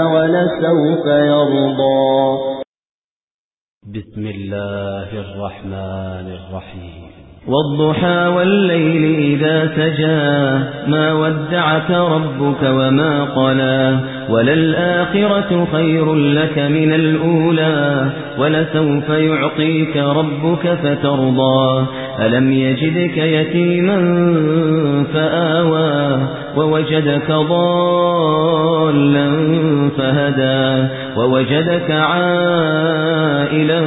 ولسوف يرضى. بسم الله الرحمن الرحيم. والضحى والليل إذا سجى ما ودعك ربك وما قلى. وللآخرة خير لك من الأولى ولسوف يعطيك ربك فترضى. ألم يجدك يتيما فآوى ووجدك ضالا فهدى ووجدك عائلا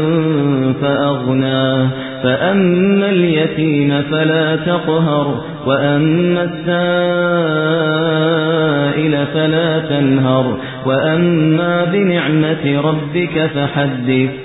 فأغنى فأما اليتيم فلا تقهر وأما السائل فلا تنهر وأما بنعمة ربك فحدث